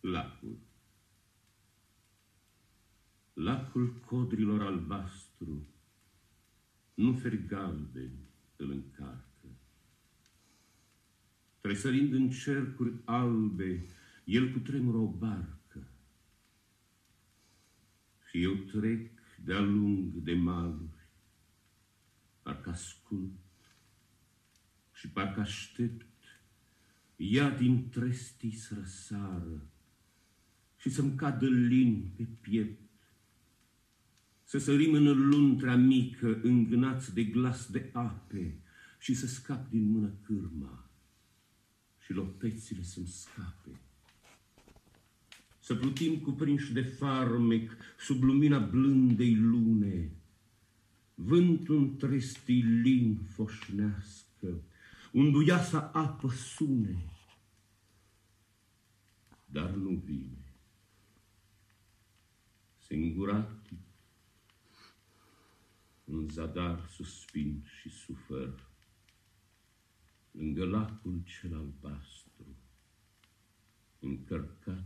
Lacul. Lacul codrilor albastru, nu feri galben îl încarcă. Tresărind în cercuri albe, el cu tremură o barcă. Și eu trec de-a lung de maluri, parcă ascult și parcă aștept ea din trestii să răsară și să-mi cadă lin pe piept, să sărim în luntrea mică, îngânați de glas de ape și să scap din mână cârma și lopețile să-mi scape. Să plutim cuprinși de farmec sub lumina blândei lune, vântul trestii lin foșnească, unduiasa apă sune, dar nu vine. Singuratic, în zadar suspin și sufăr, lângă lacul cel albastru, încărcat